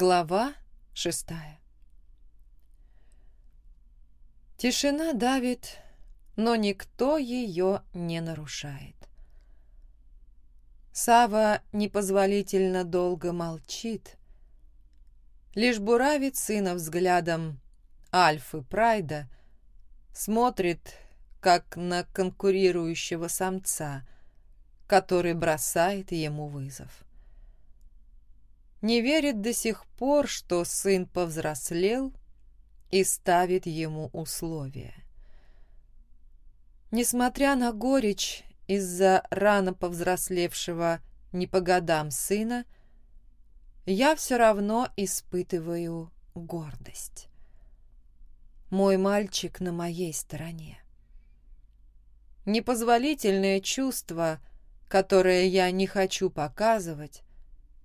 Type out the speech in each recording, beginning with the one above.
Глава шестая Тишина давит, но никто ее не нарушает. Сава непозволительно долго молчит, лишь буравит сына взглядом Альфы Прайда, смотрит, как на конкурирующего самца, который бросает ему вызов. Не верит до сих пор, что сын повзрослел и ставит ему условия. Несмотря на горечь из-за рано повзрослевшего не по годам сына, я все равно испытываю гордость. Мой мальчик на моей стороне. Непозволительное чувство, которое я не хочу показывать,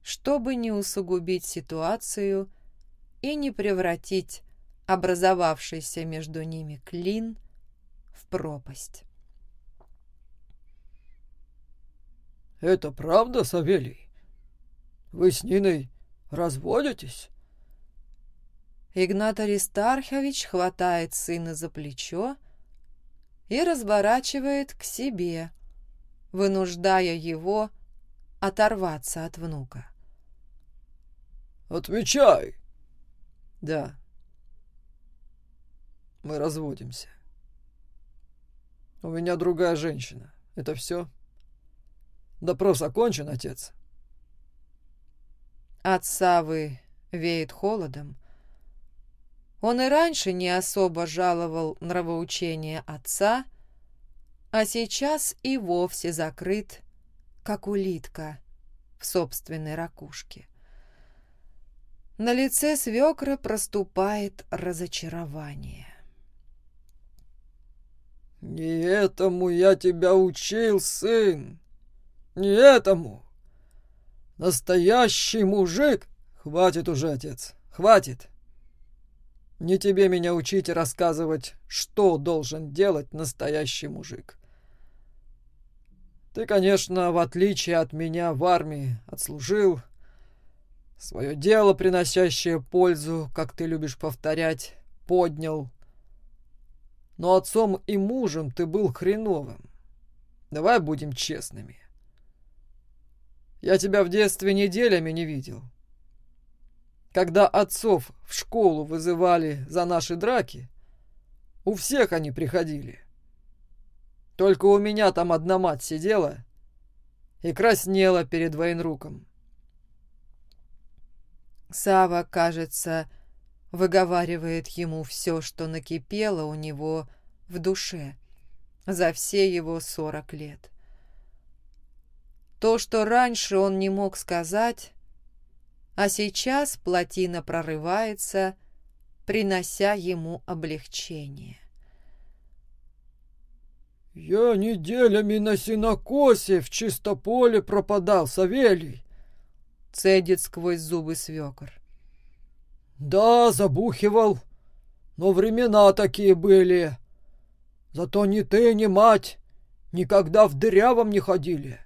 чтобы не усугубить ситуацию и не превратить образовавшийся между ними клин в пропасть. «Это правда, Савелий? Вы с Ниной разводитесь?» Игнат Аристархович хватает сына за плечо и разворачивает к себе, вынуждая его оторваться от внука. «Отвечай!» «Да, мы разводимся. У меня другая женщина. Это все?» Допрос окончен, отец. От Савы веет холодом. Он и раньше не особо жаловал нравоучение отца, а сейчас и вовсе закрыт, как улитка в собственной ракушке. На лице свекра проступает разочарование. «Не этому я тебя учил, сын!» Не этому. Настоящий мужик. Хватит уже, отец, хватит. Не тебе меня учить и рассказывать, что должен делать настоящий мужик. Ты, конечно, в отличие от меня в армии отслужил свое дело, приносящее пользу, как ты любишь повторять, поднял. Но отцом и мужем ты был хреновым. Давай будем честными. Я тебя в детстве неделями не видел. Когда отцов в школу вызывали за наши драки, у всех они приходили. Только у меня там одна мать сидела и краснела перед военруком. Сава, кажется, выговаривает ему все, что накипело у него в душе за все его сорок лет. То, что раньше он не мог сказать, а сейчас плотина прорывается, принося ему облегчение. «Я неделями на синокосе в чистополе пропадал, Савелий!» — цедит сквозь зубы свекор. «Да, забухивал, но времена такие были. Зато ни ты, ни мать никогда в дырявом не ходили.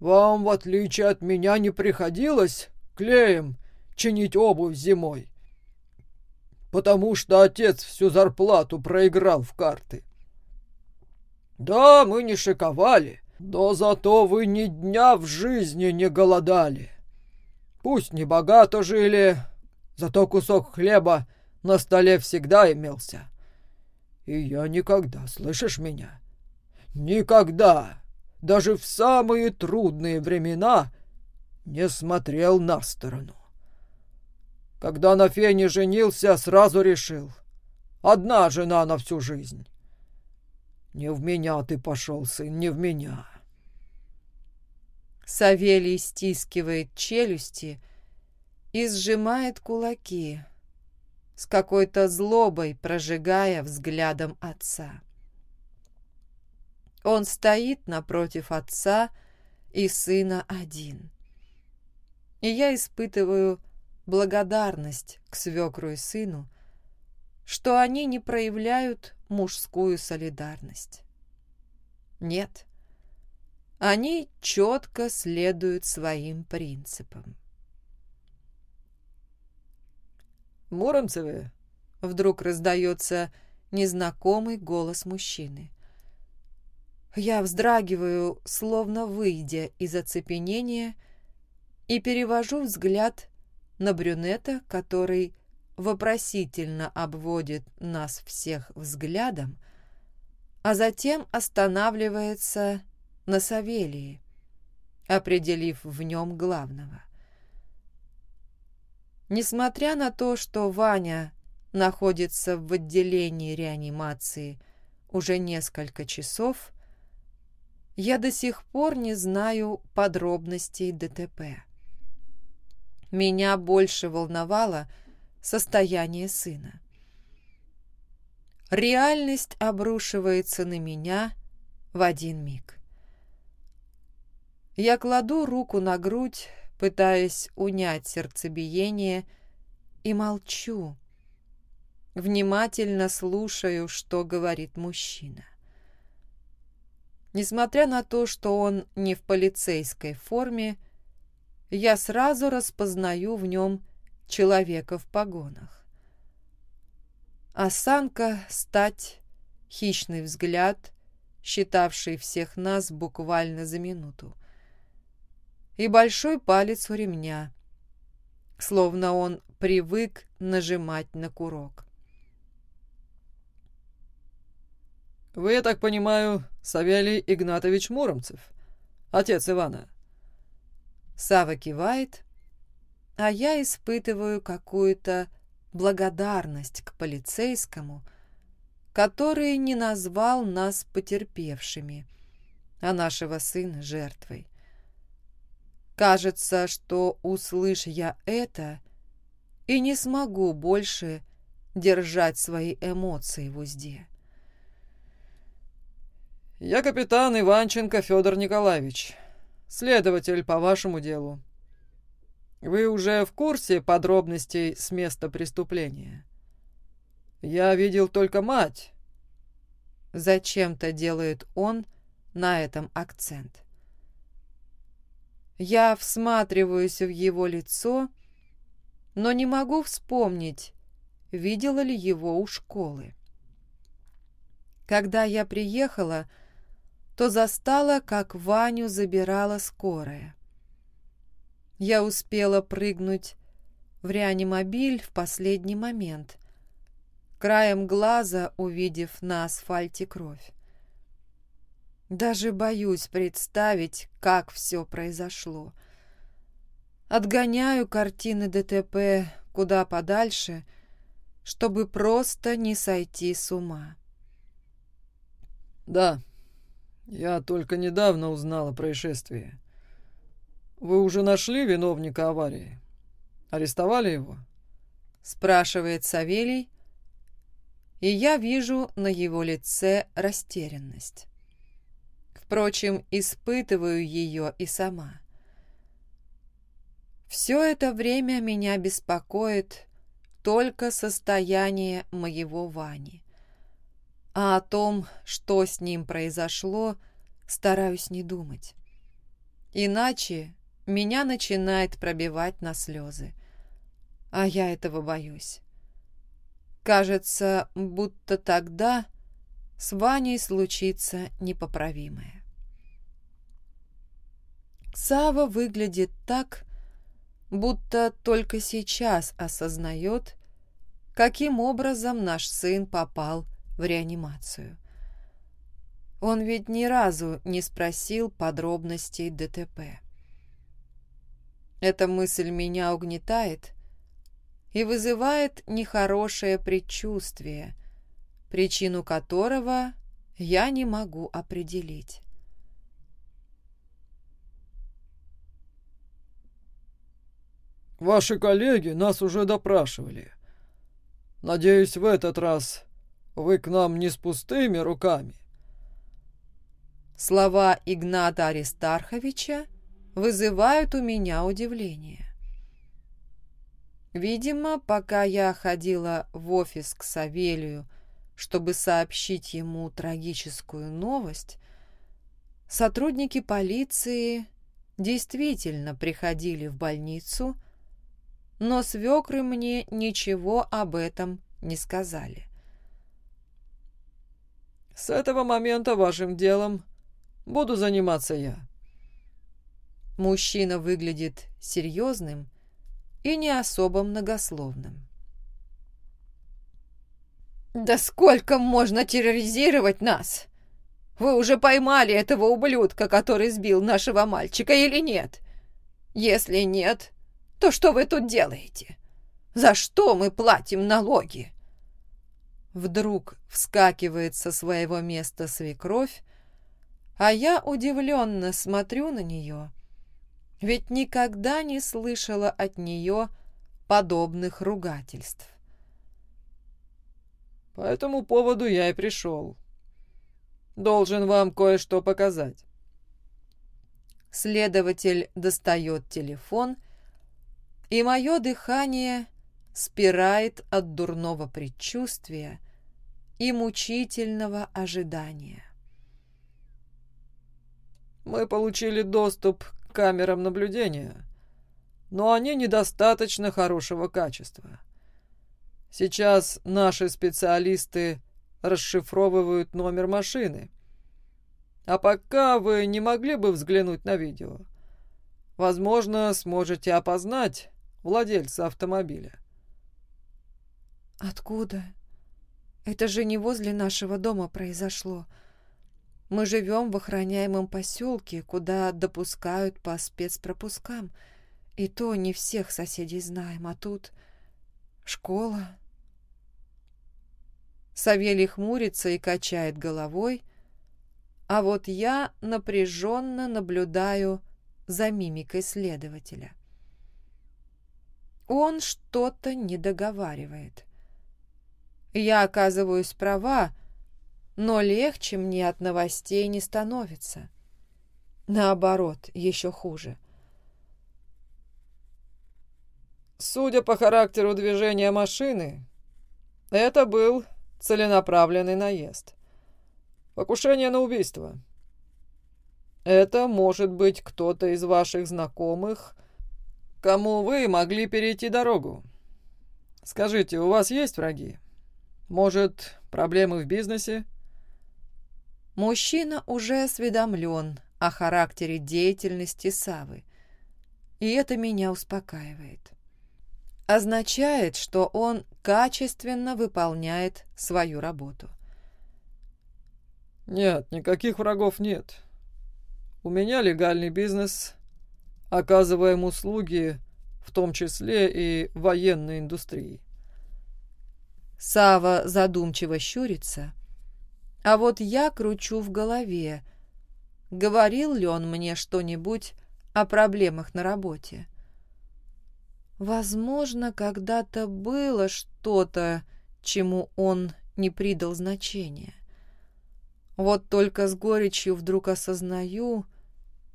Вам, в отличие от меня, не приходилось клеем чинить обувь зимой, потому что отец всю зарплату проиграл в карты. Да, мы не шиковали, но зато вы ни дня в жизни не голодали. Пусть не богато жили, зато кусок хлеба на столе всегда имелся. И я никогда, слышишь меня? Никогда даже в самые трудные времена не смотрел на сторону. Когда на Фене женился, сразу решил. Одна жена на всю жизнь. Не в меня ты пошел, сын, не в меня. Савелий стискивает челюсти и сжимает кулаки, с какой-то злобой прожигая взглядом отца. Он стоит напротив отца и сына один. И я испытываю благодарность к свекру и сыну, что они не проявляют мужскую солидарность. Нет, они четко следуют своим принципам. Муромцевы?» Вдруг раздается незнакомый голос мужчины. Я вздрагиваю, словно выйдя из оцепенения, и перевожу взгляд на брюнета, который вопросительно обводит нас всех взглядом, а затем останавливается на Савелии, определив в нем главного. Несмотря на то, что Ваня находится в отделении реанимации уже несколько часов, я до сих пор не знаю подробностей ДТП. Меня больше волновало состояние сына. Реальность обрушивается на меня в один миг. Я кладу руку на грудь, пытаясь унять сердцебиение, и молчу. Внимательно слушаю, что говорит мужчина. Несмотря на то, что он не в полицейской форме, я сразу распознаю в нем человека в погонах. Осанка, стать, хищный взгляд, считавший всех нас буквально за минуту. И большой палец у ремня, словно он привык нажимать на курок. «Вы, я так понимаю, Савелий Игнатович Муромцев, отец Ивана?» Сава кивает, а я испытываю какую-то благодарность к полицейскому, который не назвал нас потерпевшими, а нашего сына жертвой. Кажется, что, услышь я это, и не смогу больше держать свои эмоции в узде. «Я капитан Иванченко Федор Николаевич, следователь по вашему делу. Вы уже в курсе подробностей с места преступления? Я видел только мать». Зачем-то делает он на этом акцент. Я всматриваюсь в его лицо, но не могу вспомнить, видела ли его у школы. Когда я приехала, то застала, как Ваню забирала скорая. Я успела прыгнуть в реанимобиль в последний момент, краем глаза увидев на асфальте кровь. Даже боюсь представить, как все произошло. Отгоняю картины ДТП куда подальше, чтобы просто не сойти с ума. «Да», я только недавно узнал о происшествии. Вы уже нашли виновника аварии? Арестовали его? Спрашивает Савелий, и я вижу на его лице растерянность. Впрочем, испытываю ее и сама. Все это время меня беспокоит только состояние моего Вани а о том, что с ним произошло, стараюсь не думать. Иначе меня начинает пробивать на слезы, а я этого боюсь. Кажется, будто тогда с Ваней случится непоправимое. Сава выглядит так, будто только сейчас осознает, каким образом наш сын попал в реанимацию. Он ведь ни разу не спросил подробностей ДТП. Эта мысль меня угнетает и вызывает нехорошее предчувствие, причину которого я не могу определить. «Ваши коллеги нас уже допрашивали. Надеюсь, в этот раз вы к нам не с пустыми руками. Слова Игната Аристарховича вызывают у меня удивление. Видимо, пока я ходила в офис к Савелию, чтобы сообщить ему трагическую новость, сотрудники полиции действительно приходили в больницу, но свекры мне ничего об этом не сказали. «С этого момента вашим делом буду заниматься я». Мужчина выглядит серьезным и не особо многословным. «Да сколько можно терроризировать нас? Вы уже поймали этого ублюдка, который сбил нашего мальчика, или нет? Если нет, то что вы тут делаете? За что мы платим налоги?» Вдруг вскакивает со своего места свекровь, а я удивленно смотрю на нее, ведь никогда не слышала от нее подобных ругательств. По этому поводу я и пришел. Должен вам кое-что показать. Следователь достает телефон, и мое дыхание спирает от дурного предчувствия и мучительного ожидания. Мы получили доступ к камерам наблюдения, но они недостаточно хорошего качества. Сейчас наши специалисты расшифровывают номер машины. А пока вы не могли бы взглянуть на видео. Возможно, сможете опознать владельца автомобиля. «Откуда? Это же не возле нашего дома произошло. Мы живем в охраняемом поселке, куда допускают по спецпропускам. И то не всех соседей знаем, а тут школа, Савелий хмурится и качает головой, а вот я напряженно наблюдаю за мимикой следователя. Он что-то не договаривает. Я оказываюсь права, но легче мне от новостей не становится. Наоборот, еще хуже. Судя по характеру движения машины, это был целенаправленный наезд. Покушение на убийство. Это может быть кто-то из ваших знакомых, кому вы могли перейти дорогу. Скажите, у вас есть враги? Может, проблемы в бизнесе? Мужчина уже осведомлен о характере деятельности Савы, и это меня успокаивает означает, что он качественно выполняет свою работу. Нет, никаких врагов нет. У меня легальный бизнес, оказываем услуги, в том числе и военной индустрии. Сава задумчиво щурится, а вот я кручу в голове, говорил ли он мне что-нибудь о проблемах на работе. Возможно, когда-то было что-то, чему он не придал значения. Вот только с горечью вдруг осознаю,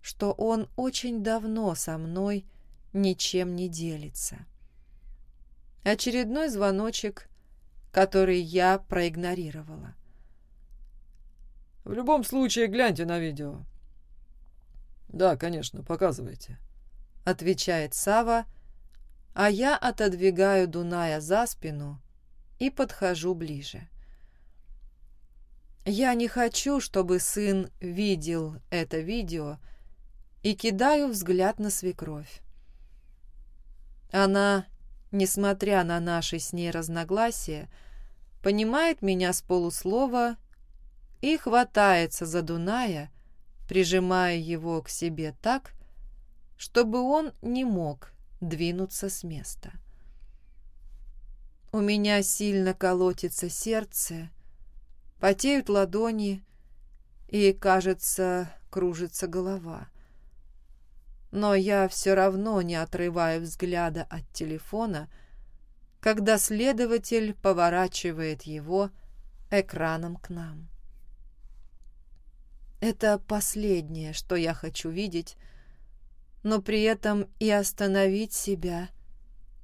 что он очень давно со мной ничем не делится. Очередной звоночек, который я проигнорировала. В любом случае, гляньте на видео. Да, конечно, показывайте. Отвечает Сава, а я отодвигаю Дуная за спину и подхожу ближе. Я не хочу, чтобы сын видел это видео и кидаю взгляд на свекровь. Она, несмотря на наши с ней разногласия, понимает меня с полуслова и хватается за Дуная, прижимая его к себе так, чтобы он не мог двинуться с места. У меня сильно колотится сердце, потеют ладони и, кажется, кружится голова. Но я все равно не отрываю взгляда от телефона, когда следователь поворачивает его экраном к нам. Это последнее, что я хочу видеть, но при этом и остановить себя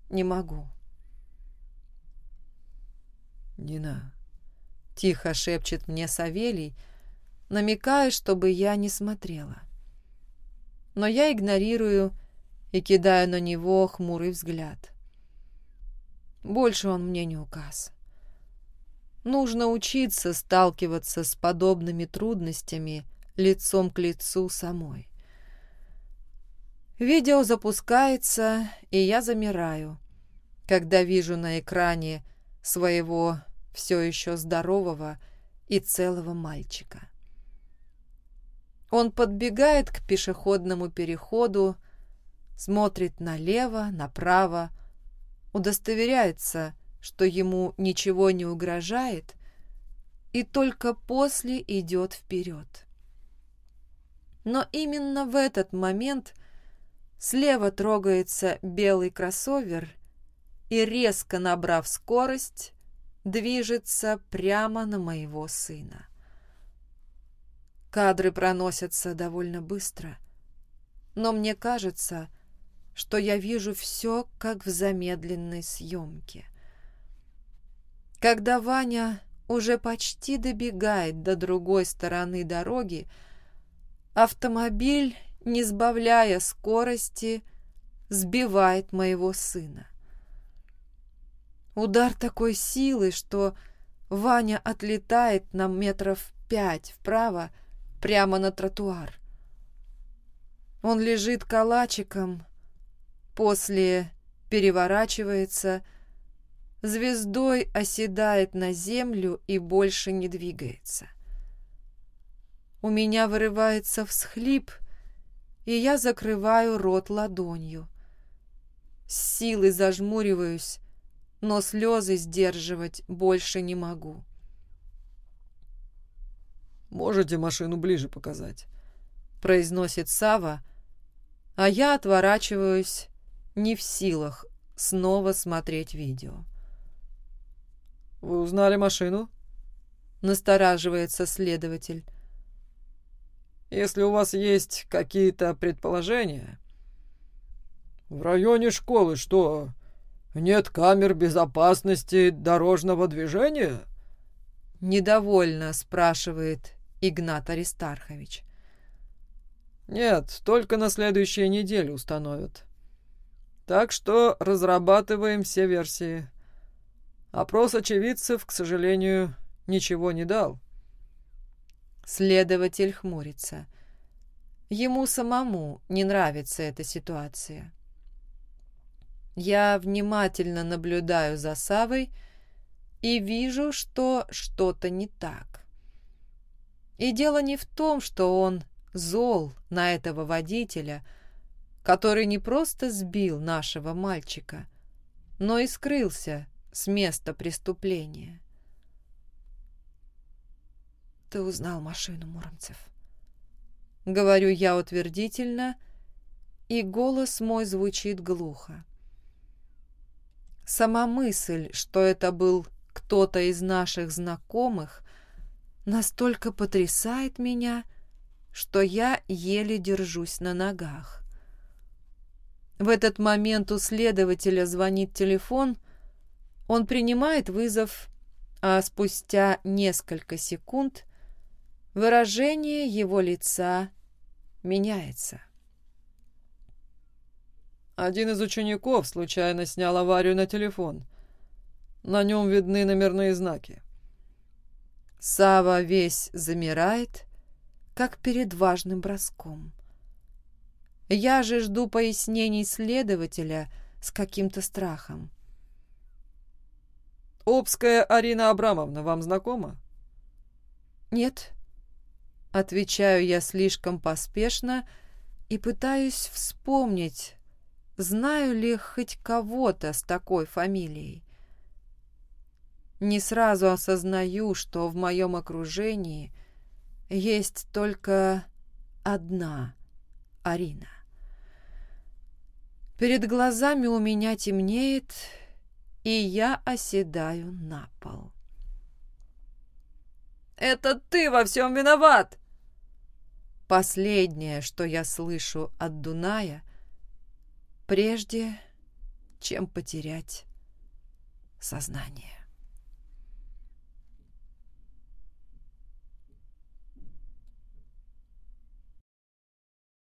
не могу. «Нина», — тихо шепчет мне Савелий, намекая, чтобы я не смотрела. Но я игнорирую и кидаю на него хмурый взгляд. Больше он мне не указ. Нужно учиться сталкиваться с подобными трудностями лицом к лицу самой. Видео запускается, и я замираю, когда вижу на экране своего все еще здорового и целого мальчика. Он подбегает к пешеходному переходу, смотрит налево, направо, удостоверяется, что ему ничего не угрожает, и только после идет вперед. Но именно в этот момент слева трогается белый кроссовер и, резко набрав скорость, движется прямо на моего сына. Кадры проносятся довольно быстро, но мне кажется, что я вижу все, как в замедленной съемке. Когда Ваня уже почти добегает до другой стороны дороги, автомобиль, не сбавляя скорости, сбивает моего сына. Удар такой силы, что Ваня отлетает на метров пять вправо, прямо на тротуар. Он лежит калачиком, после переворачивается, звездой оседает на землю и больше не двигается. У меня вырывается всхлип, и я закрываю рот ладонью. С силой зажмуриваюсь, но слезы сдерживать больше не могу. «Можете машину ближе показать?» произносит Сава, а я отворачиваюсь, не в силах снова смотреть видео. «Вы узнали машину?» настораживается следователь. «Если у вас есть какие-то предположения...» «В районе школы что, нет камер безопасности дорожного движения?» Недовольно спрашивает Игнат Аристархович. «Нет, только на следующей неделе установят. Так что разрабатываем все версии. Опрос очевидцев, к сожалению, ничего не дал». Следователь хмурится. Ему самому не нравится эта ситуация. Я внимательно наблюдаю за Савой и вижу, что что-то не так. И дело не в том, что он зол на этого водителя, который не просто сбил нашего мальчика, но и скрылся с места преступления. «Ты узнал машину, Муромцев?» Говорю я утвердительно, и голос мой звучит глухо. Сама мысль, что это был кто-то из наших знакомых, настолько потрясает меня, что я еле держусь на ногах. В этот момент у следователя звонит телефон, он принимает вызов, а спустя несколько секунд выражение его лица меняется. Один из учеников случайно снял аварию на телефон. На нем видны номерные знаки. Сава весь замирает, как перед важным броском. Я же жду пояснений следователя с каким-то страхом. «Обская Арина Абрамовна вам знакома?» «Нет», — отвечаю я слишком поспешно и пытаюсь вспомнить, знаю ли хоть кого-то с такой фамилией. Не сразу осознаю, что в моем окружении есть только одна Арина. Перед глазами у меня темнеет, и я оседаю на пол. «Это ты во всем виноват!» Последнее, что я слышу от Дуная, прежде чем потерять сознание.